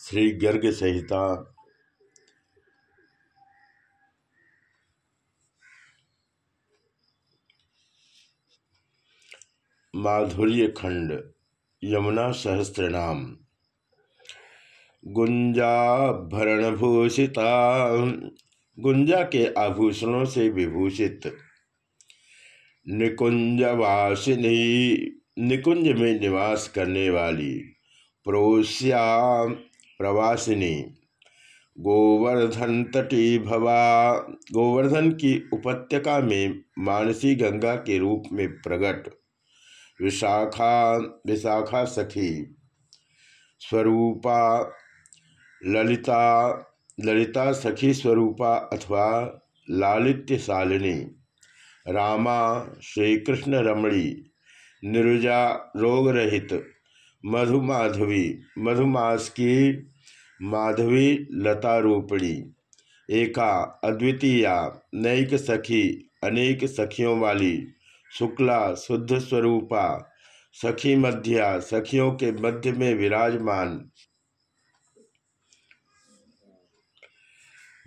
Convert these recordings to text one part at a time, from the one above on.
श्री गर्ग संहिता माधुर्य खंड, यमुना सहस्त्रनाम गुंजाभरण भूषिता गुंजा के आभूषणों से विभूषित। निकुंजवासिनी निकुंज में निवास करने वाली प्रोस्या प्रवासिनी। गोवर्धन तटी भवा। गोवर्धन की उपत्यका में मानसी गंगा के रूप में प्रकट विशाखा विशाखा सखी। स्वरूपा, ललिता। ललिता सखी स्वरूपा अथवा लालित्य शालिनी रामा श्री कृष्ण रमणी। निरुजा रोग रहित मधुमाधवी, मधुमास की माधवी लता रूपणी। एका, अद्वितीया, नैक सखी, अनेक सखियों वाली, शुक्ला, शुद्ध स्वरूपा, सखी मध्या, सखियों के मध्य में विराजमान।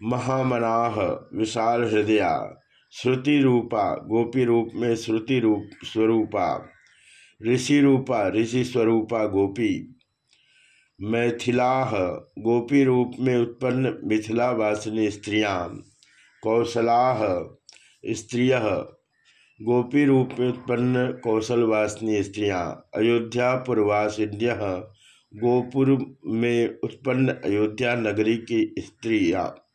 महामनाह, विशाल हृदया, श्रुति रूपा, गोपी रूप में श्रुति रूप, स्वरूपा। ऋषि रूपा, ऋषि स्वरूपा गोपी। मैथिलाह, गोपी रूप में उत्पन्न मिथिला वासिनी स्त्रियाँ। कौशलाह, स्त्रिय, गोपी रूप में उत्पन्न कौशल कौशलवासिनी स्त्रियाँ। अयोध्यापुरवासिन्य गोपुर में उत्पन्न अयोध्या नगरी की स्त्रियाँ।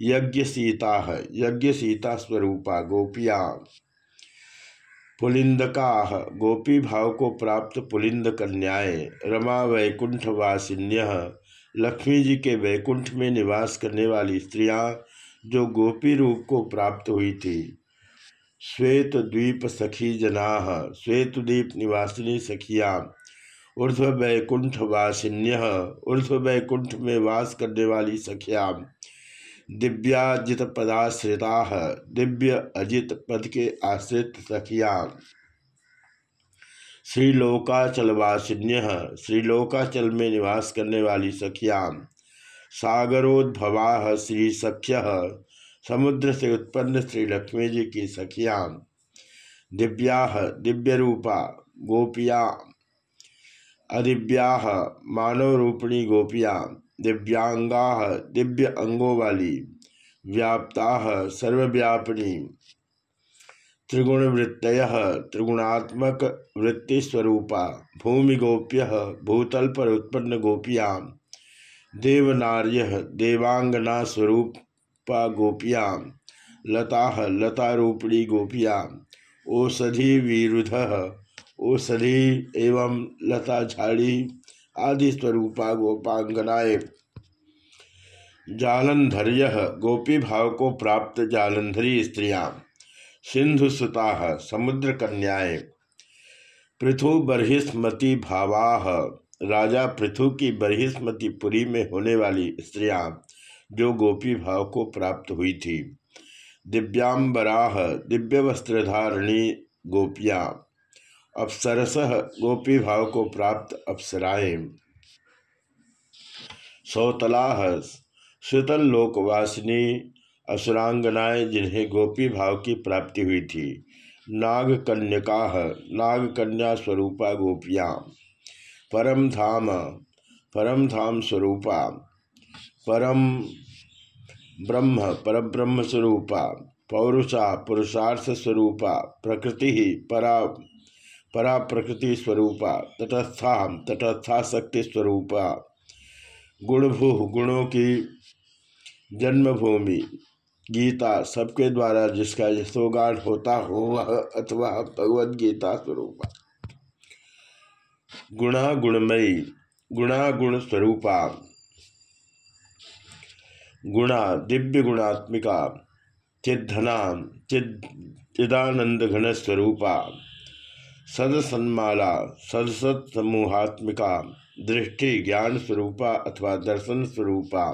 यज्ञ सीता है, यज्ञ सीता स्वरूपा गोपिया। पुलिंदका गोपी भाव को प्राप्त पुलिंद कन्याएँ, रमा वैकुंठ वासिन्य लक्ष्मी जी के वैकुंठ में निवास करने वाली स्त्रियाँ जो गोपी रूप को प्राप्त हुई थी। श्वेत द्वीप सखी जना, श्वेत द्वीप निवासिनी सखिया, ऊर्ध्व वैकुंठ वासिन्य ऊर्ध्व वैकुंठ में वास करने वाली सखिया। दिव्याजित पदाश्रिता दिव्य अजित पद के आश्रित सखिया। श्रीलोकाचलवासिन्य श्रीलोकाचल में निवास करने वाली सखिया। सागरोद्भवा श्री सख्य समुद्र से उत्पन्न श्री लक्ष्मी जी की सखिया। दिव्या दिव्य रूपा गोपिया। अदिव्या मानव रूपिणी गोपिया। दिव्यांगा दिव्य अंगों वाली, व्याप्ता सर्वव्यापिनी। त्रिगुण वृत्त त्रिगुणात्मक वृत्तिस्वरूपा, भूमिगोप्य भूतल पर उत्पन्न गोपियाँ देवनार्य देवांगना स्वरूपा गोपियाँ लता लता रूपिणी गोपियाँ ओषधि विरुध ओषधि एवं लता झाड़ी आदि स्वरूपा गोपांगनाए जालंधर्य गोपी भाव को प्राप्त जालंधरी स्त्रियाँ। सिंधुसुता समुद्र कन्याएँ पृथु बर्हिस्मती भावा राजा पृथु की बर्हिस्मती पुरी में होने वाली स्त्रियाँ जो गोपी भाव को प्राप्त हुई थी। दिव्यांबराह दिव्य वस्त्रधारिणी गोपियाँ। अप्सरस गोपी भाव को प्राप्त अप्सराएँ सौतलाह शीतल लोकवासिनी असुरांगनाएँ जिन्हें गोपी भाव की प्राप्ति हुई थी। नाग कन्यका नाग कन्या स्वरूपा गोपियाँ। परम धाम परम धाम स्वरूपा परम ब्रह्म परब्रह्म स्वरूपा पौरुषा पुरुषार्थ स्वरूपा प्रकृति ही परा परा प्रकृति स्वरूपा तटस्था तटस्था शक्ति स्वरूपा गुणभू, गुणों की जन्मभूमि, गीता, सबके द्वारा जिसका यशोगान होता हो, वह अथवा भगवद गीता स्वरूपा। गुणा गुणमयी गुणा गुण स्वरूपा गुणा दिव्य गुणात्मिका चिद्धना, चिद चिदानंद घन स्वरूपा सदसन्माला सदसत समूहात्मिका दृष्टि ज्ञान स्वरूपा अथवा दर्शन स्वरूपा।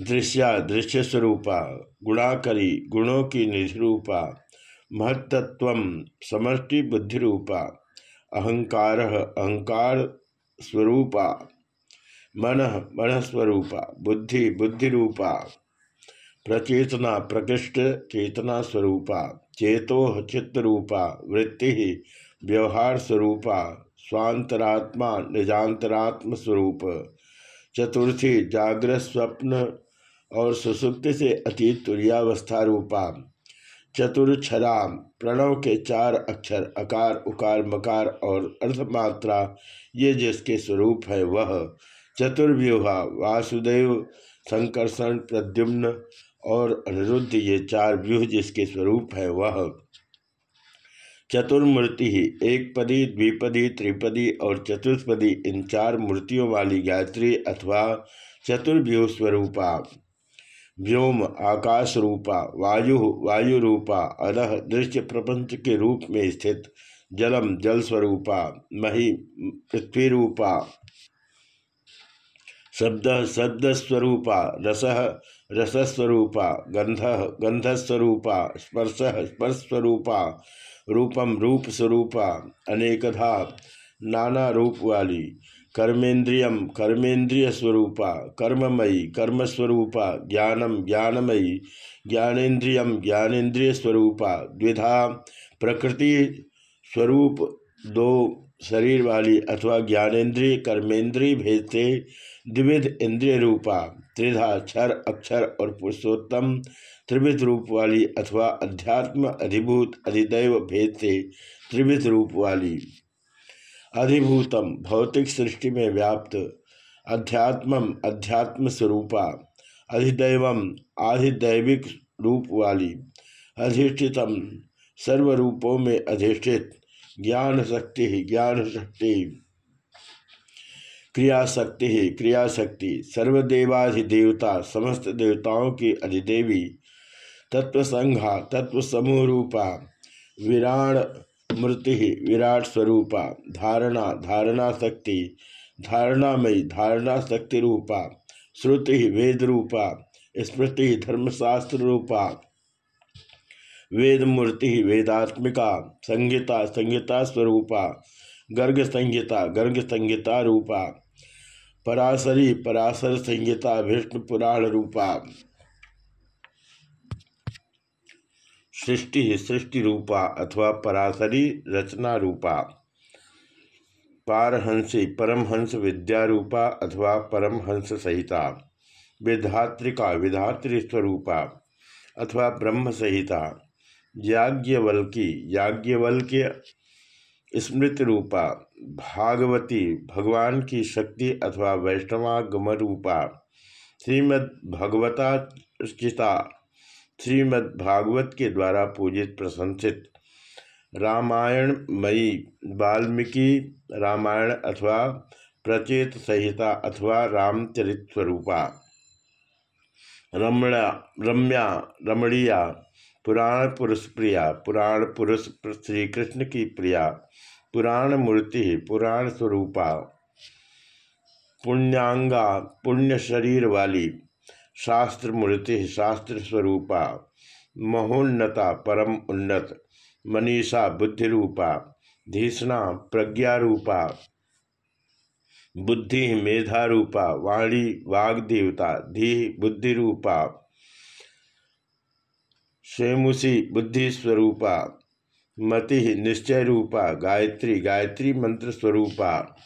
दृश्या, दृश्य स्वरूपा, गुणाकरी, गुणों की निधि रूपा महत्त्व समष्टि बुद्धि रूपा अहंकार अहंकार स्वरूपा, मन मन स्वरूपा, बुद्धि बुद्धि रूपा प्रचेतना, प्रकृष्ट चेतना स्वरूपा। चेतो चित्तरूपा वृत्ति व्यवहार स्वरूपा स्वांतरात्मा निजांतरात्म स्वरूप चतुर्थी जागृत स्वप्न और सुसुप्ति से अतीत तुरियावस्था रूपा चतुर्छरा प्रणव के चार अक्षर, अकार, उकार, मकार और अर्धमात्रा, ये जिसके स्वरूप है वह। चतुर्व्यूहा, वासुदेव, संकर्षण, प्रद्युम्न और अनिरुद्ध ये चार व्यूह जिसके स्वरूप है वह चतुर्मूर्ति ही, एक पदी, द्विपदी, त्रिपदी और चतुष्पदी, इन चार मूर्तियों वाली गायत्री अथवा चतुर्व्यूह स्वरूपा, व्योम, आकाश रूपा, वायु वायु रूपा अदह दृश्य प्रपंच के रूप में स्थित जलम, जल स्वरूपा, मही, पृथ्वी रूपा शब्द, शब्दस्वरूपा, रस, रसस्वरूपा गंध गंधस्वरूपा स्पर्श, स्पर्शस्वरूपा रूपम रूप स्वरूपा अनेकधा नाना रूप वाली कर्मेंद्रियम कर्मेंद्रिय स्वरूपा कर्ममयी, कर्मस्वरूपा ज्ञानम ज्ञानमयी ज्ञानेन्द्रियम ज्ञानेन्द्रिय स्वरूपा द्विधा प्रकृति स्वरूप दो शरीर वाली अथवा ज्ञानेन्द्रिय कर्मेंद्रिय भेद से द्विविध इंद्रिय रूपा, त्रिधा क्षर अक्षर और पुरुषोत्तम त्रिविध रूप वाली अथवा अध्यात्म, अधिभूत, अधिदैव भेद से त्रिविध रूप वाली। अधिभूतम, भौतिक सृष्टि में व्याप्त अध्यात्मम, अध्यात्म स्वरूपा, अधिदैवम, आधिदैविक रूप वाली। अधिष्ठितम, सर्वरूपों में अधिष्ठित। ज्ञान शक्ति ज्ञान शक्ति क्रिया शक्ति क्रिया शक्ति सर्वदेवाधिदेवता समस्त देवताओं की अधिदेवी, तत्वसंघा तत्वसमूह रूपा विराण मूर्ति विराट स्वरूपा, धारणा धारणा शक्ति धारणामयी धारणा शक्ति रूपा, श्रुति वेद रूपा, स्मृति धर्मशास्त्र रूपा वेद मूर्ति वेदात्मिका, संहिता संहिता स्वरूपा गर्ग संहिता गर्ग संहिता रूपा पराशरी पराशर संहिता विष्णु पुराण रूपा सृष्टि सृष्टि रूपा अथवा पराशरी रचना रूपा पारहंसी, परमहंस विद्यारूपा अथवा परमहंस सहिता। विधात्रिका विधात्री स्वरूपा अथवा ब्रह्म सहिता याज्ञवल्की, याज्ञवल्क्य स्मृति रूपा भागवती, भगवान की शक्ति अथवा वैष्णवागम रूपा श्रीमद् भगवता श्रीमद्भागवत के द्वारा पूजित प्रशंसित रामायण मई वाल्मीकि रामायण अथवा प्रचेत संहिता अथवा रामचरित स्वरूपा रमणा, रम्या, रमणीया पुराण पुरुष प्रिया, पुराण पुरुष श्री कृष्ण की प्रिया, पुराण मूर्ति, पुराण स्वरूपा, पुण्यांगा, पुण्य शरीर वाली, शास्त्र मूर्ति, शास्त्र स्वरूपा, महोन्नता परम उन्नत, मनीषा बुद्धि रूपा, धीषणा प्रज्ञा रूपा, बुद्धि मेधा रूपा, वाणी वाग्देवता, धी बुद्धि रूपा शेमुषी बुद्धि स्वरूपा मति निश्चय रूपा गायत्री गायत्री मंत्र स्वरूपा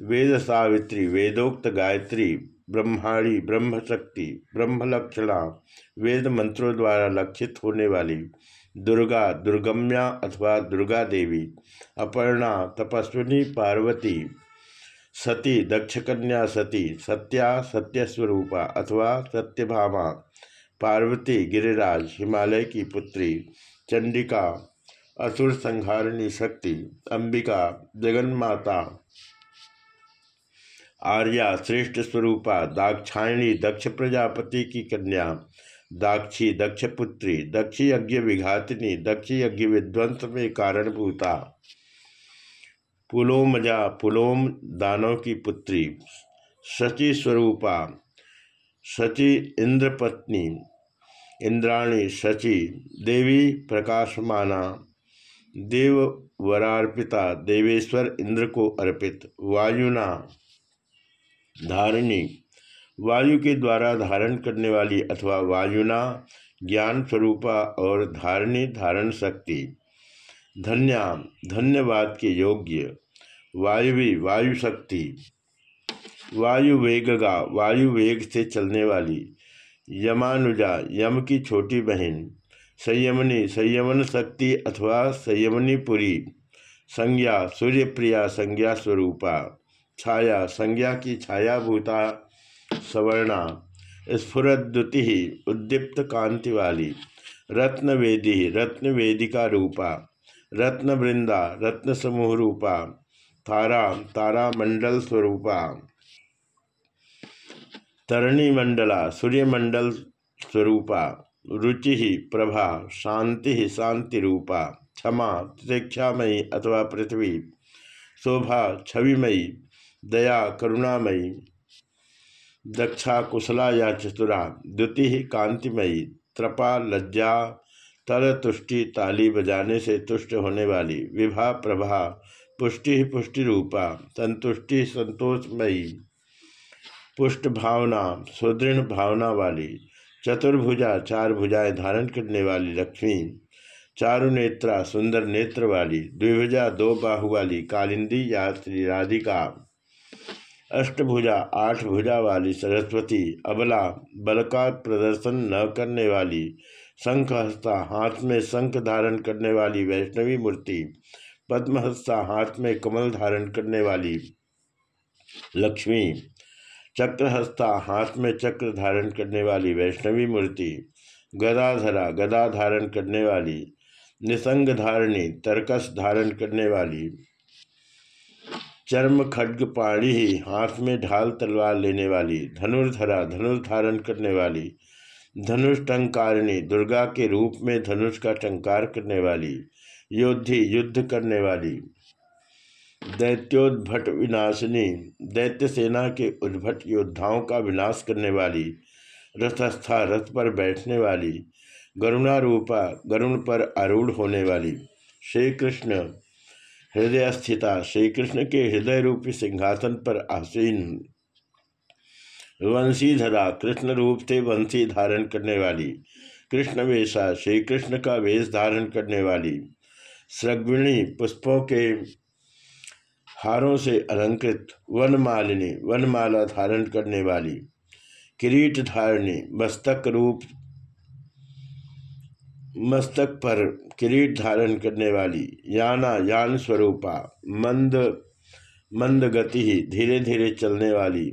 वेद सावित्री वेदोक्त गायत्री, ब्रह्माणी ब्रह्मशक्ति ब्रह्मलक्षणा वेद मंत्रों द्वारा लक्षित होने वाली दुर्गा, दुर्गम्या अथवा दुर्गा देवी, अपर्णा, तपस्विनी, पार्वती, सती, दक्षकन्या सती, सत्या, सत्यस्वरूपा अथवा सत्यभामा पार्वती, गिरिराज, हिमालय की पुत्री, चंडिका, असुर संहारिणी शक्ति, अंबिका, जगन्माता, आर्या, श्रेष्ठ स्वरूपा, दाक्षायणी, दक्ष प्रजापति की कन्या, दाक्षी, दक्ष पुत्री, दक्ष यज्ञ विघातिनी, दक्ष यज्ञ विध्वंस में कारणभूता, पुलोमजा, पुलोम दानव की पुत्री, शचि स्वरूपा, शचि इंद्रपत्नी इंद्राणी, शचि, देवी प्रकाशमाना देव वरार्पिता देवेश्वर इंद्र को अर्पित, वायुना, धारिणी। वायु के द्वारा धारण करने वाली अथवा वायुना, ज्ञान स्वरूपा और धारणी धारण शक्ति। धन्या, धन्यवाद के योग्य। वायुवी, वायु शक्ति। वायु वेगगा वायु वेग से चलने वाली। यमानुजा, यम की छोटी बहन। संयमनी, संयमन शक्ति अथवा संयमनीपुरी संज्ञा, सूर्यप्रिया, संज्ञा स्वरूपा। छाया, संज्ञा की छायाभूता, सवर्णा। स्फुरद्युति, उद्दीप्त कांति वाली रत्नवेदी, रत्नवेदिका रूपा। रत्नवृंदा रत्न समूह रूपा। तारा तारा मंडल स्वरूपा। तरणी मंडला, सूर्यमंडल स्वरूपा, रुचि प्रभा, शांति शांति रूपा, क्षमा प्रतीक्षामयी अथवा पृथ्वी, शोभा छविमयी, दया करुणामयी, दक्षा कुशला या चतुरा द्वितीय कांतिमयी, त्रपा लज्जा, तल तुष्टि ताली बजाने से तुष्ट होने वाली, विभा प्रभा, पुष्टि पुष्टि रूपा, संतुष्टि संतोषमयी। पुष्ट भावना, सुदृढ़ भावना वाली, चतुर्भुजा, चार भुजाएँ धारण करने वाली लक्ष्मी, चारु नेत्रा, सुंदर नेत्र वाली, द्विभुजा, दो बाहु वाली, कालिंदी या श्री राधिका, अष्टभुजा, आठ भुजा वाली, सरस्वती, अबला बल का प्रदर्शन न करने वाली, शंखहस्ता, हाथ में शंख धारण करने वाली वैष्णवी मूर्ति, पद्महस्ता, हाथ में कमल धारण करने वाली लक्ष्मी। चक्रहस्ता, हाथ में चक्र धारण करने वाली वैष्णवी मूर्ति गदाधरा गदा धारण करने वाली, निसंग धारणी, तर्कस धारण करने वाली, चर्म खड्ग पाणी ही, हाथ में ढाल तलवार लेने वाली धनुर्धरा धनुष धारण करने वाली धनुष टंकारिणी, दुर्गा के रूप में धनुष का टंकार करने वाली, योद्धि युद्ध करने वाली। दैत्योद्भट विनाशिनी, दैत्य सेना के उद्भट योद्धाओं का विनाश करने वाली, रथस्था रथ पर बैठने वाली, गरुणारूपा गरुण पर आरूढ़ होने वाली श्री कृष्ण हृदय स्थिता श्री कृष्ण के हृदय रूपी सिंहासन पर आसीन। वंशीधरा, कृष्ण रूप से वंशी धारण करने वाली कृष्ण वेशा श्री कृष्ण का वेश धारण करने वाली सृग्विणी पुष्पों के हारों से अलंकृत वनमालिनी, वनमाला धारण करने वाली, किरीट धारणी, मस्तक रूप, मस्तक पर किरीट धारण करने वाली, याना, यान स्वरूपा, मंद मंद गति ही धीरे धीरे चलने वाली,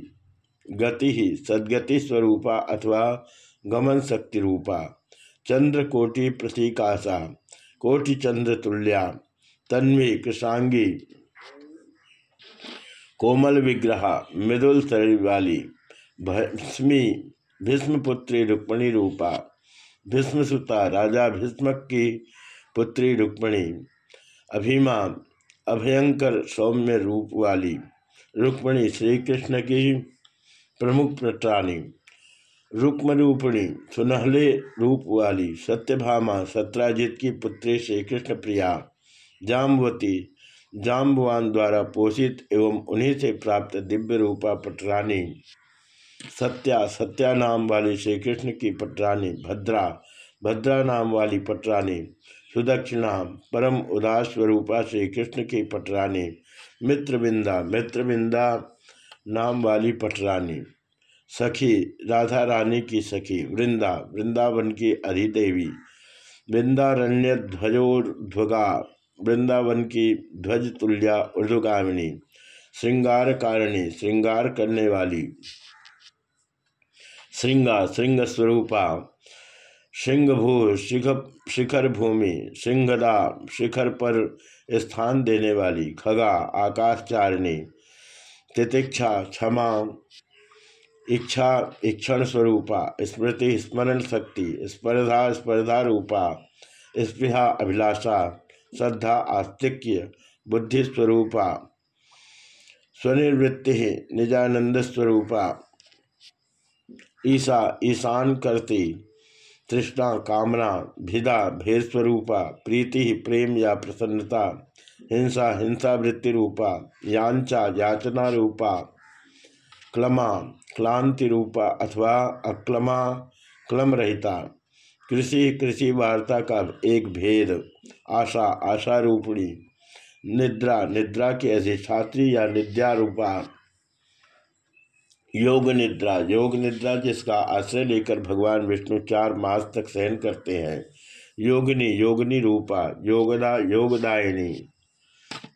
गति ही सदगति स्वरूपा अथवा गमन शक्ति रूपा, चंद्र कोटि प्रतीकाशा कोटि चंद्र तुल्या, तन्वी, कृषांगी कोमल विग्रह, मृदुल शरीर वाली भस्मी, भीष्मपुत्री रुक्मणी रूपा, भीष्मसुता, राजा भीष्मक की पुत्री रुक्मणी, अभिमा, अभयंकर सौम्य रूप वाली रुक्मणी श्री कृष्ण की प्रमुख प्रत्राणी रुक्मरूपिणी सुनहले रूप वाली सत्यभामा सत्राजित की पुत्री श्री कृष्ण प्रिया जाम्बवती जाम्बवान द्वारा पोषित एवं उन्हीं से प्राप्त दिव्य रूपा पटरानी, सत्या सत्या नाम वाली श्री कृष्ण की पटरानी, भद्रा भद्रा नाम वाली पटरानी, सुदक्षिणा, परम उदास स्वरूपा श्री कृष्ण की पटरानी, मित्रबिंदा मित्रबिंदा नाम वाली पटरानी, सखी राधा रानी की सखी, वृंदा, वृंदावन की अधिदेवी वृंदारण्य ध्वजोध्वगा वृंदावन की ध्वज तुल्या ऊर्धगामिनी श्रृंगार कारिणी, श्रृंगार करने वाली। श्रृंगा, श्रृंग स्वरूपा सिंहभू शिखर शिखर भूमि सिंहदा शिखर पर स्थान देने वाली। खगा, आकाशचारिणी, तितिक्षा, क्षमा, इच्छा, इक्षण स्वरूपा, स्मृति, स्मरण शक्ति, स्पर्धा स्पर्धा रूपा, स्पृहा, अभिलाषा। श्रद्धा आस्तिक्य, बुद्धि स्वरूपा, स्वनिवृत्ति निजानंद स्वरूपा। ईसा, ईशान करती, तृष्णा, कामना, भिदा, भेद स्वरूपा, प्रीति प्रेम या प्रसन्नता, हिंसा हिंसा वृत्ति रूपा, यांचा, याचना रूपा, क्लमा, क्लांति रूपा अथवा अक्लमा, क्लम रहिता। कृषि कृषि वार्ता का एक भेद, आशा आशा रूपणी, निद्रा निद्रा की अधिष्ठात्री या निद्या रूपा, योग निद्रा। योग निद्रा जिसका आश्रय लेकर भगवान विष्णु चार मास तक सहन करते हैं। योगिनी योगिनी रूपा, योगदा, योगदायिनी,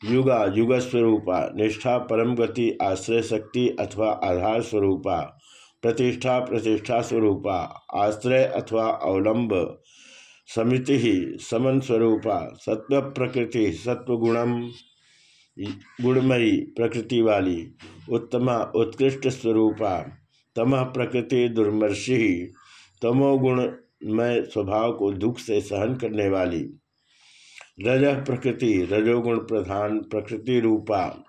युगा युग स्वरूपा निष्ठा, परम गति, आश्रय शक्ति अथवा आधार स्वरूपा। प्रतिष्ठा प्रतिष्ठा स्वरूपा, आश्रय अथवा अवलंब, समिति ही समन स्वरूपा, सत्व प्रकृति, सत्वगुणम, गुणमयी प्रकृति वाली, उत्तमा उत्कृष्ट स्वरूपा, तम प्रकृति दुर्मर्षि ही तमोगुणमय स्वभाव को दुख से सहन करने वाली। रज प्रकृति, रजोगुण प्रधान प्रकृति रूपा,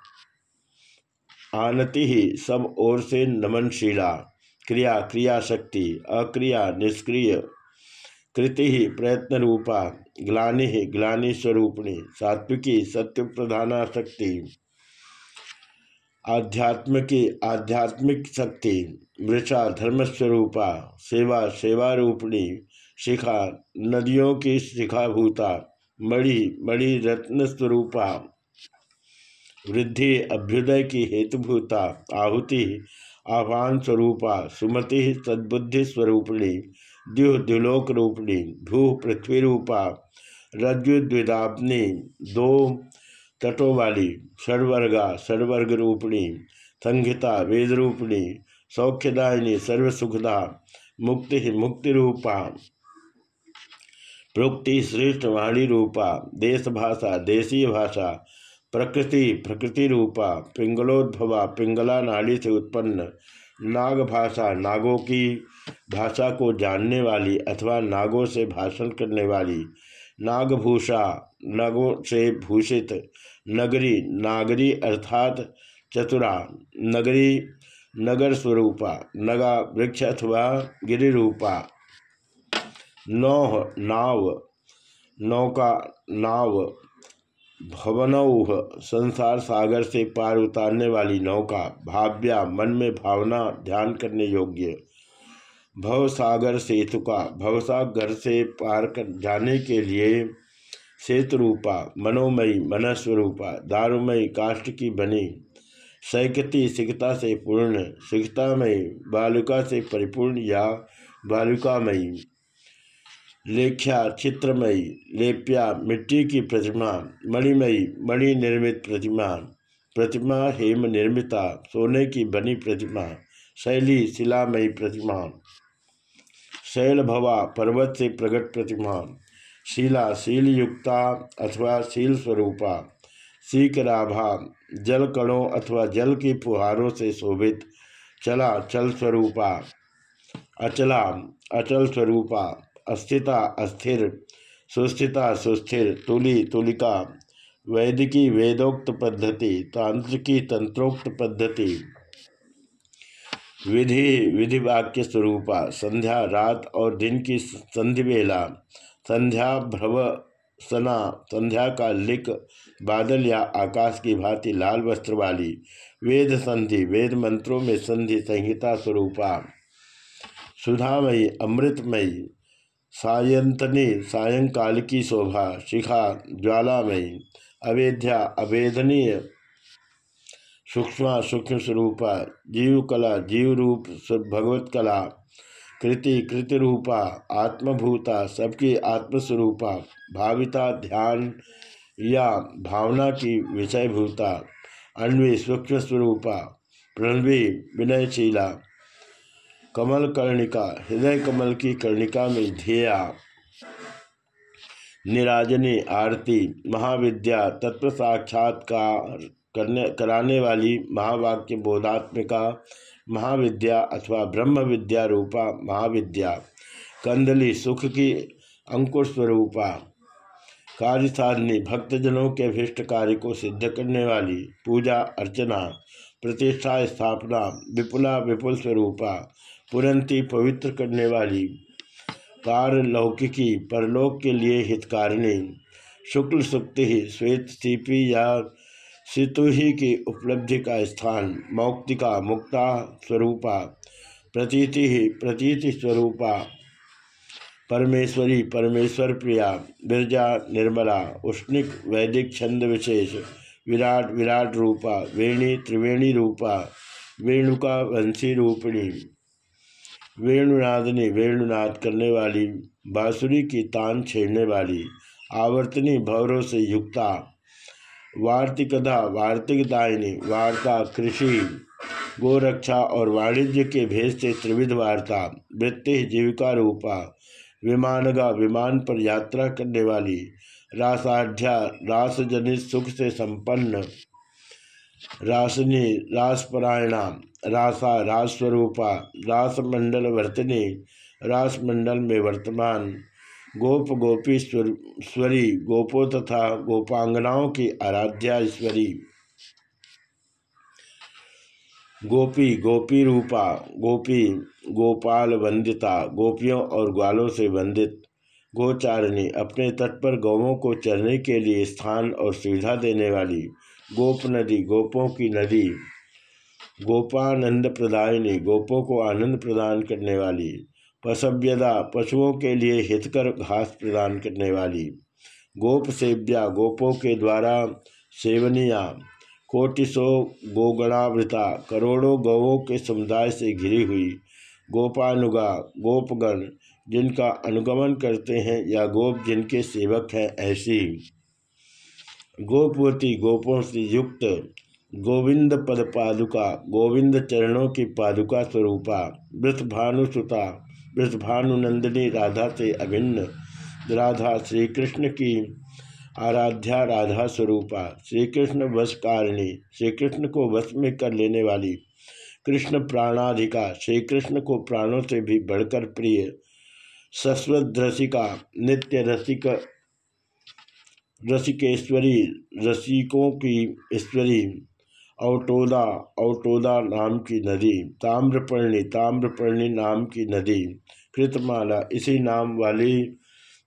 आनति ही सब ओर से नमनशीला क्रिया क्रिया शक्ति अक्रिया, निष्क्रिय, कृति प्रयत्न रूपा ग्लानि ग्लानि स्वरूपणी सात्विकी सत्य प्रधाना शक्ति आध्यात्मिकी, आध्यात्मिक शक्ति, वृषा, धर्मस्वरूपा, सेवा सेवा रूपणी शिखा, नदियों की शिखाभूता, मणि मणि रत्न स्वरूपा वृद्धि, अभ्युदय की हेतुभूता, आहुति आह्वान स्वरूपा सुमति सद्बुद्धि स्वरूपिणी द्युह द्युलोक रूपिणी भू पृथ्वी रूपा रज्जुद्विदापनी दो तटों वाली षडवर्गा षडवर्ग रूपिणी संहिता वेद रूपिणी सौख्यदायिनी, सर्वसुखदा, मुक्ति मुक्ति रूपा प्रोक्ति श्रेष्ठ वाणी रूपा देश भाषा देशीय भाषा प्रकृति प्रकृति रूपा पिंगलोद्भवा, पिंगला नाड़ी से उत्पन्न नाग भाषा नागों की भाषा को जानने वाली अथवा नागों से भाषण करने वाली, नागभूषा, नागों से भूषित, नगरी, नागरी अर्थात चतुरा, नगरी, नगर स्वरूपा, नगा वृक्ष अथवा गिरिरूपा। नौह, नाव, नौका, नाव भवनौह संसार सागर से पार उतारने वाली नौका, भाव्या मन में भावना ध्यान करने योग्य। भवसागर सेतु का, भवसागर से पार कर जाने के लिए सेतु रूपा मनोमयी, मनस्वरूपा, दारुमयी, काष्ठ की बनी। सैकती सिकता से पूर्ण सिकतामयी बालुका से परिपूर्ण या बालुकामयी। लेख्या, चित्रमयी, लेप्या, मिट्टी की प्रतिमा, मणिमयी, मणि निर्मित प्रतिमा प्रतिमा हेम निर्मिता, सोने की बनी प्रतिमा, शैली शिलामयी प्रतिमा शैल भवा पर्वत से प्रकट प्रतिमा, शिला शील युक्ता अथवा शील स्वरूपा सीकराभा जल कणों अथवा जल की फुहारों से शोभित चला चल स्वरूपा अचला अचल स्वरूपा अस्थिता अस्थिर, सुस्थिता सुस्थिर, तुली तुलिका, वैदिकी वेदोक्त पद्धति, तांत्रिकी तंत्रोक्त पद्धति। विधि विधि वाक्य स्वरूपा, संध्या, रात और दिन की संधि बेला संध्या भ्रव सना, संध्या का लिक, बादल या आकाश की भांति लाल वस्त्र वाली, वेद संधि, वेद मंत्रों में संधि संहिता स्वरूपा। सुधामयी, अमृतमयी सायंतनी सायंकाल की शोभा, शिखा ज्वालामयी अवेद्या अवेदनीय, सूक्ष्म सूक्ष्म स्वरूपा जीव कला जीव रूप भगवत कला कृति कृति रूपा आत्मभूता, सबकी आत्मस्वरूपा, भाविता, ध्यान, या भावना की विषयभूता, अन्वी सूक्ष्म स्वरूपा प्रणवी, विनयशीला कमल कर्णिका, हृदय कमल की कर्णिका में ध्येया। निराजनी, आरती, महाविद्या तत्व साक्षात्कार करने, कराने वाली महावाक्य बोधात्मिका, महाविद्या अथवा ब्रह्म विद्या रूपा महाविद्या। कंदली, सुख की अंकुर स्वरूपा। कार्य साधनी भक्तजनों के अभिष्ट कार्य को सिद्ध करने वाली पूजा, अर्चना प्रतिष्ठा स्थापना, विपुला, विपुल स्वरूपा। पुरंती पवित्र करने वाली पारलौकिकी परलोक के लिए हितकारिणी शुक्ल सुक्ति ही श्वेत सीपी या सितु ही की उपलब्धि का स्थान मौक्तिका मुक्ता स्वरूपा, प्रतीति ही प्रतीति स्वरूपा, परमेश्वरी परमेश्वर प्रिया बिरजा निर्मला, उष्णिक वैदिक छंद विशेष, विराट विराट रूपा, वेणी त्रिवेणी रूपा, वेणुका वंशी रूपिणी। वेणुनादनी वेणुनाद करने वाली, बांसुरी की तान छेड़ने वाली आवर्तनी भवरों से युक्ता, वार्तिकदा, वार्तिकदायिनी, वार्ता, कृषि, गोरक्षा और वाणिज्य के भेद से त्रिविध वार्ता वृत्ति जीविका रूपा, विमानगा विमान पर यात्रा करने वाली रासाढ़ रासजनित सुख से संपन्न रासनी, रासपरायणा, रासा, रासस्वरूपा, रासमंडल वर्तनी, रासमंडल में वर्तमान, गोप गोपी स्वरी गोपो तथा गोपांगनाओं की आराध्या ईश्वरी। गोपी गोपी रूपा, गोपी, गोपाल वंदिता, गोपियों और ग्वालों से वंदित, गोचारिणी, अपने तट पर गौवों को चरने के लिए स्थान और सुविधा देने वाली गोप नदी, गोपों की नदी, गोपानंद प्रदायिनी, गोपों को आनंद प्रदान करने वाली, पशव्यदा, पशुओं के लिए हितकर घास प्रदान करने वाली, गोप सेव्या, गोपों के द्वारा सेवनिया कोटिशो गोगणावृता, करोड़ों गौों के समुदाय से घिरी हुई गोपानुगा, गोपगण, जिनका अनुगमन करते हैं या गोप जिनके सेवक हैं ऐसी गोपवती गोपों से युक्त गोविंद पद पादुका गोविंद चरणों की पादुका स्वरूपा, वृषभानुसुता, वृषभानुनंदिनी राधा से अभिन्न, राधा श्री कृष्ण की आराध्या राधा स्वरूपा श्री कृष्ण वशकारिणी श्री कृष्ण को वश में कर लेने वाली, कृष्ण प्राणाधिका श्री कृष्ण को प्राणों से भी बढ़कर प्रिय, सस्वद रसिका, नित्य रसिक रसिकेश्वरी, रसिकों की ईश्वरी औटोदा औटोदा नाम की नदी, ताम्रपर्णी ताम्रपर्णी नाम की नदी, कृतमाला, इसी नाम वाली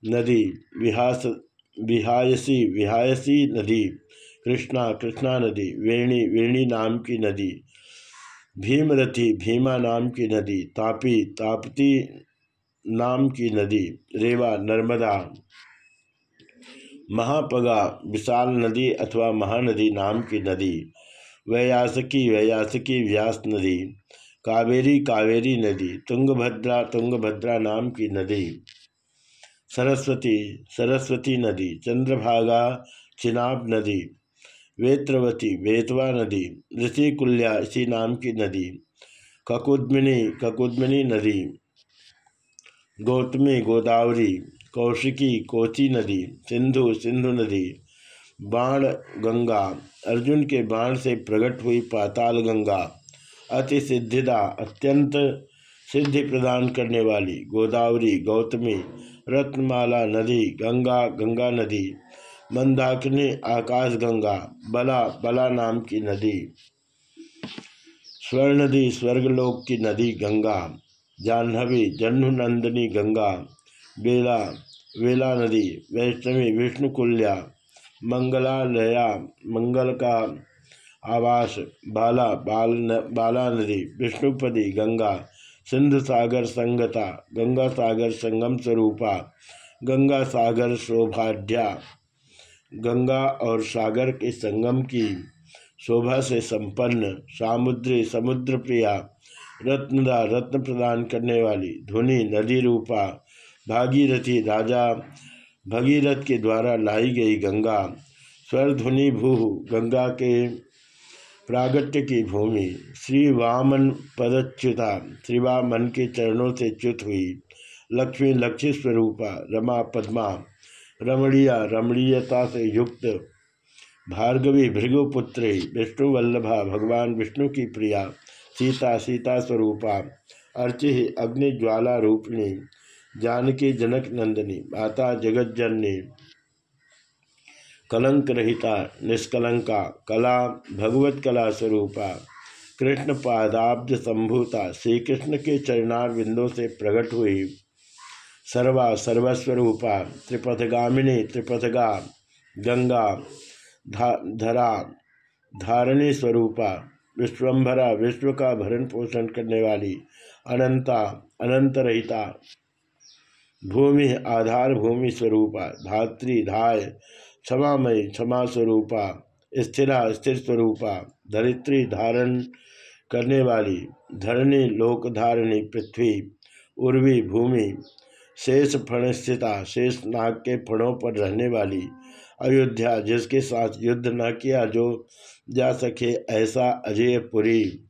नदी, विहास, विहायसी विहायसी नदी, कृष्णा कृष्णा नदी, वेणी वेणी नाम की नदी, भीमरथी, भीमा नाम की नदी, तापी, तापती नाम की नदी, रेवा, नर्मदा महापगा, विशाल नदी अथवा महानदी नाम की नदी, वैयासकी वैयासकी व्यास नदी, कावेरी कावेरी नदी, तुंगभद्रा तुंगभद्रा नाम की नदी, सरस्वती सरस्वती नदी, चंद्रभागा, चिनाब नदी, वेत्रवती, वेतवा नदी, ऋषिकुल्या, इसी नाम की नदी, ककुदमिनी ककुदमिनी नदी, गौतमी, गोदावरी कौशिकी, कोची नदी, सिंधु सिंधु नदी, बाण गंगा, अर्जुन के बाण से प्रकट हुई पाताल गंगा, अति सिद्धिदा, अत्यंत सिद्धि प्रदान करने वाली गोदावरी, गौतमी, रत्नमाला नदी, गंगा गंगा नदी, मंदाकिनी, आकाश गंगा, बला बला नाम की नदी स्वर्ण नदी स्वर्गलोक की नदी गंगा, जाह्नवी जन्नुनंदिनी गंगा, बेला वेला नदी वैष्णवी विष्णुकुल्या मंगलालया मंगल का आवास बाला बाल न, बाला नदी विष्णुपदी गंगा सिंधु सागर संगता गंगा सागर संगम स्वरूपा गंगा सागर शोभाढ़ गंगा और सागर के संगम की शोभा से संपन्न सामुद्री समुद्र प्रिया रत्नदा रत्न प्रदान करने वाली धुनि नदी रूपा भागीरथी राजा भगीरथ के द्वारा लाई गई गंगा, स्वरध्वनि भू गंगा के प्रागट्य की भूमि श्री वामन पदच्युता श्री वामन के चरणों से च्युत हुई। लक्ष्मी लक्ष्मी स्वरूपा रमा पद्मा, रमणीया रमणीयता से युक्त। भार्गवी भृगुपुत्री विष्णुवल्लभा भगवान विष्णु की प्रिया, सीता सीता स्वरूपा अर्चि अग्निज्वाला रूपिणी। जानकी जनक नंदिनी, माता जगज्जननी, कलंक रहिता, निष्कलंका, कला, भगवत कला स्वरूपा, कृष्ण पादाब्ज संभूता श्री कृष्ण के चरणार बिंदों से प्रकट हुई। सर्वा सर्वस्वरूपा, त्रिपथगामिनी, त्रिपथगा, गंगा, धा, धरा, धारणी स्वरूपा विश्वम्भरा विश्व का भरण पोषण करने वाली, अनंता, अनंत रहिता भूमि आधार भूमि स्वरूपा, धात्री धाय, क्षमामयी, क्षमा स्वरूपा, स्थिरा स्थिर स्वरूपा, धरित्री धारण करने वाली, धरणी लोकधारणी पृथ्वी, उर्वी भूमि, शेष फण स्थिता शेष नाग के फणों पर रहने वाली, अयोध्या जिसके साथ युद्ध न किया जो जा सके ऐसा अजयपुरी।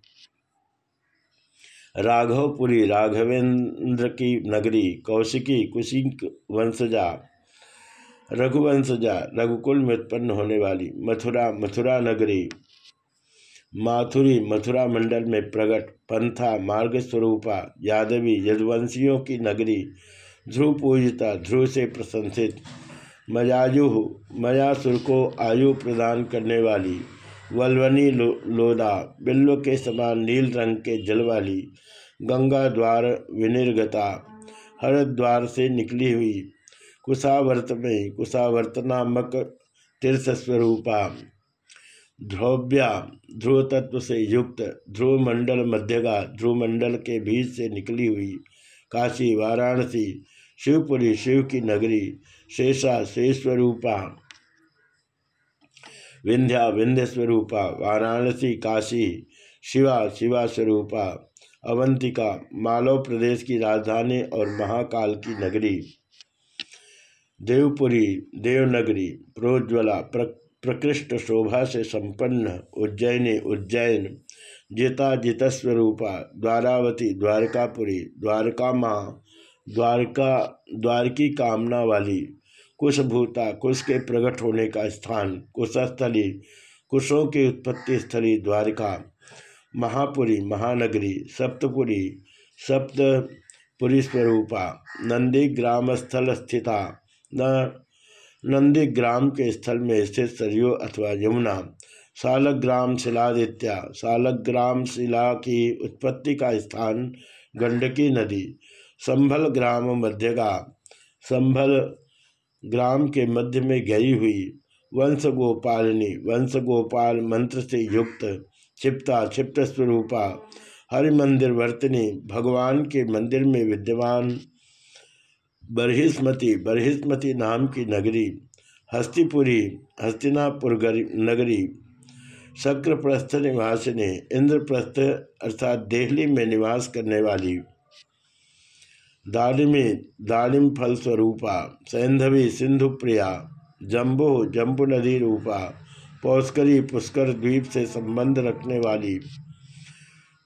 राघवपुरी, राघवेंद्र की नगरी, कौशिकी, कुशिक वंशजा, रघुवंशजा, रघुकुल में उत्पन्न होने वाली मथुरा मथुरा नगरी, माथुरी, मथुरा मंडल में प्रकट पंथा मार्ग स्वरूपा यादवी, यदुवंशियों की नगरी, ध्रुव पूजिता, ध्रुव से प्रशंसित मजाजु मयासुर को आयु प्रदान करने वाली वल्वनी लो, लोदा बिल्लो के समान नील रंग के जल वाली गंगा द्वार विनिर्गता हरद्वार से निकली हुई कुशावर्त में कुशावर्त नामक तीर्थ स्वरूपा ध्रुव्या ध्रुव तत्व से युक्त ध्रुव मंडल मध्यगा ध्रुव मंडल के बीच से निकली हुई काशी वाराणसी शिवपुरी शिव की नगरी शेषा शेषस्वरूपा विंध्या विंध्य स्वरूपा वाराणसी काशी शिवा शिवा स्वरूपा अवंतिका मालव प्रदेश की राजधानी और महाकाल की नगरी। देवपुरी देवनगरी प्रोज्वला प्र, प्रकृष्ट शोभा से संपन्न उज्जैनी उज्जैन जिता जितस्वरूपा द्वारावती द्वारकापुरी द्वारका माँ द्वारका द्वारकी कामना वाली कुशभूता, कुश के प्रकट होने का स्थान, कुशस्थली, कुशों की उत्पत्ति स्थली द्वारिका, महापुरी, महानगरी, सप्तपुरी सप्तपुरी स्वरूपा नंदी ग्राम स्थल स्थिता, न नंदी ग्राम के स्थल में स्थित सरयू अथवा यमुना सालक सालग्राम शिलादित्या, सालग्राम शिला की उत्पत्ति का स्थान गंडकी नदी संभल ग्राम मध्यगा, संभल ग्राम के मध्य में गई हुई वंश गोपालिनी वंश गोपाल मंत्र से युक्त क्षिप्ता क्षिप्त स्वरूपा हरि मंदिर वर्तनी, भगवान के मंदिर में विद्यमान बरहिस्मती बरहिस्मती नाम की नगरी, हस्तिपुरी, हस्तिनापुर नगरी, शक्रप्रस्थ निवासिनी, इंद्रप्रस्थ अर्थात देहली में निवास करने वाली दालिमी दालिम फल स्वरूपा सैंधवी सिंधु प्रिया जम्बो जम्बू नदी रूपा पौस्करी पुष्कर द्वीप से संबंध रखने वाली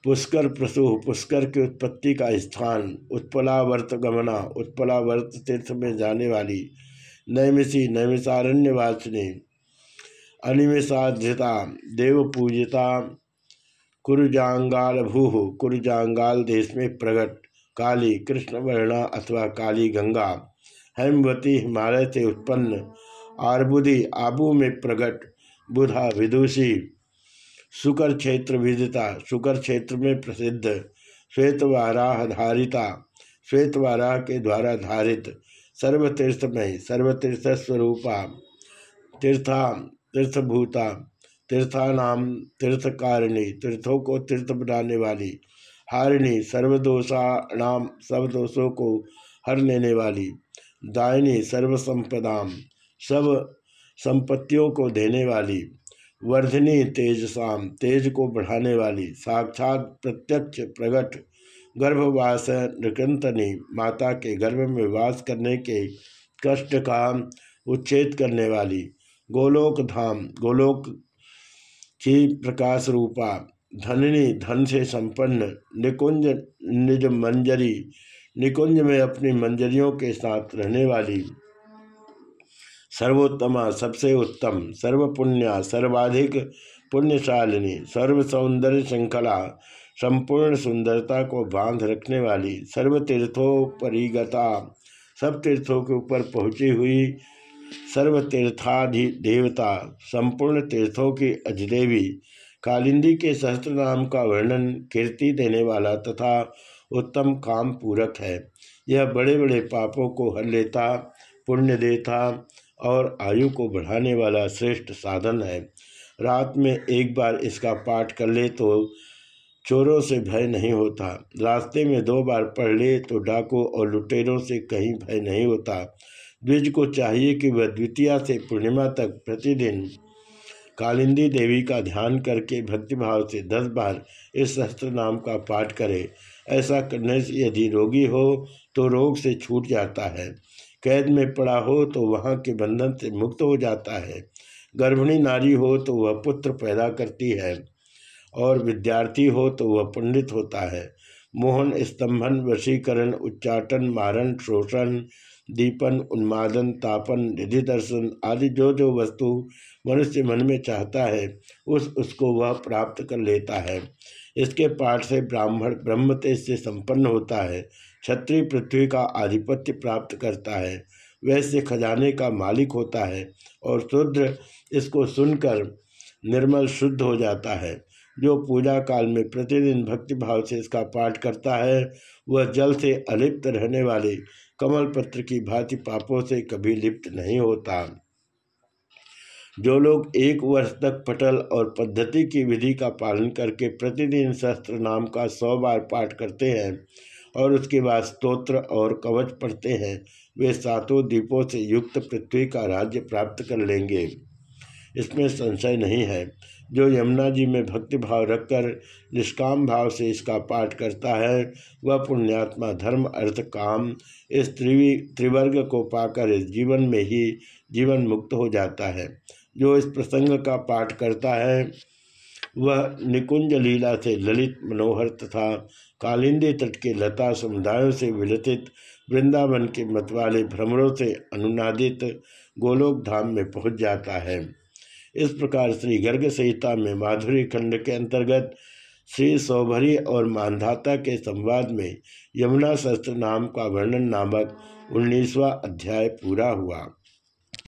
पुष्कर प्रसु पुष्कर की उत्पत्ति का स्थान, उत्पलावर्त गमना, उत्पलावर्त तीर्थ में जाने वाली नैमिषी नैमिषारण्यवासिनी अनिमिषाध्यता देव पूजिता कुरुजांगाल भू कुरुजांगाल देश में प्रकट काली कृष्णवर्णा अथवा काली गंगा, हेमवती हिमालय से उत्पन्न, आर्बुदी आबू में प्रकट बुधा विदुषी, शुकर क्षेत्र विदिता, शुकर क्षेत्र में प्रसिद्ध श्वेतवाराह धारिता श्वेतवाराह के द्वारा धारित सर्वतीर्थमय सर्वतीर्थ स्वरूपा, तीर्था, तीर्थभूता, तीर्थानाम, तीर्थकारिणी, तीर्थों को तीर्थ बनाने वाली हारिणी सर्वदोषाणाम सब दोषों को हर लेने वाली दायनी सर्वसंपदाम सब संपत्तियों को देने वाली वर्धनी तेजसाम तेज को बढ़ाने वाली साक्षात प्रत्यक्ष प्रगट गर्भवास निकंतनी माता के गर्भ में वास करने के कष्ट का उच्छेद करने वाली गोलोक धाम, गोलोक की प्रकाश रूपा धननी धन से संपन्न, निकुंज निज मंजरी, निकुंज में अपनी मंजरियों के साथ रहने वाली। सर्वोत्तमा, सबसे उत्तम, सर्वपुण्या, सर्वाधिक पुण्यशालिनी सर्व सौंदर्य श्रृंखला, संपूर्ण सुंदरता को बाँध रखने वाली, सर्व तीर्थों परिगता सब तीर्थों के ऊपर पहुँची हुई सर्व तीर्थाधि देवता संपूर्ण तीर्थों की अधिदेवी कालिंदी के सहस्त्र नाम का वर्णन कीर्ति देने वाला तथा उत्तम काम पूरक है। यह बड़े बड़े पापों को हर लेता, पुण्य देता और आयु को बढ़ाने वाला श्रेष्ठ साधन है। रात में एक बार इसका पाठ कर ले तो चोरों से भय नहीं होता। रास्ते में दो बार पढ़ ले तो डाकू और लुटेरों से कहीं भय नहीं होता। द्विज को चाहिए कि वह द्वितीया से पूर्णिमा तक प्रतिदिन कालिंदी देवी का ध्यान करके भक्तिभाव से दस बार इस शस्त्र नाम का पाठ करे। ऐसा करने से यदि रोगी हो तो रोग से छूट जाता है। कैद में पड़ा हो तो वहाँ के बंधन से मुक्त हो जाता है। गर्भिणी नारी हो तो वह पुत्र पैदा करती है। और विद्यार्थी हो तो वह पंडित होता है। मोहन, स्तंभन, वशीकरण, उच्चाटन, मारण, शोषण, दीपन, उन्मादन, तापन निधि दर्शन आदि जो जो वस्तु मनुष्य मन में चाहता है, उस, उसको वह प्राप्त कर लेता है। इसके पाठ से ब्राह्मण ब्रह्म तेज से संपन्न होता है, क्षत्रिय पृथ्वी का आधिपत्य प्राप्त करता है वैसे खजाने का मालिक होता है और शुद्र इसको सुनकर निर्मल शुद्ध हो जाता है। जो पूजा काल में प्रतिदिन भक्तिभाव से इसका पाठ करता है, वह जल से अलिप्त रहने वाले कमल पत्र की भांति पापों से कभी लिप्त नहीं होता। जो लोग एक वर्ष तक पटल और पद्धति की विधि का पालन करके प्रतिदिन शस्त्र नाम का सौ बार पाठ करते हैं और उसके बाद स्तोत्र और कवच पढ़ते हैं, वे सातों द्वीपों से युक्त पृथ्वी का राज्य प्राप्त कर लेंगे। इसमें संशय नहीं है, जो यमुना जी में भक्तिभाव रखकर निष्काम भाव से इसका पाठ करता है, वह पुण्यात्मा धर्म अर्थ काम इस त्रिवी, त्रिवर्ग को पाकर इस जीवन में ही जीवन मुक्त हो जाता है। जो इस प्रसंग का पाठ करता है, वह निकुंज लीला से ललित मनोहर तथा कालिंदी तट के लता समुदायों से विलसित वृंदावन के मतवाले भ्रमरों से अनुनादित गोलोक धाम में पहुँच जाता है। इस प्रकार श्री गर्ग संहिता में माधुरी खंड के अंतर्गत श्री सौभरी और मानधाता के संवाद में यमुना शस्त्र नाम का वर्णन नामक उन्नीसवा अध्याय पूरा हुआ।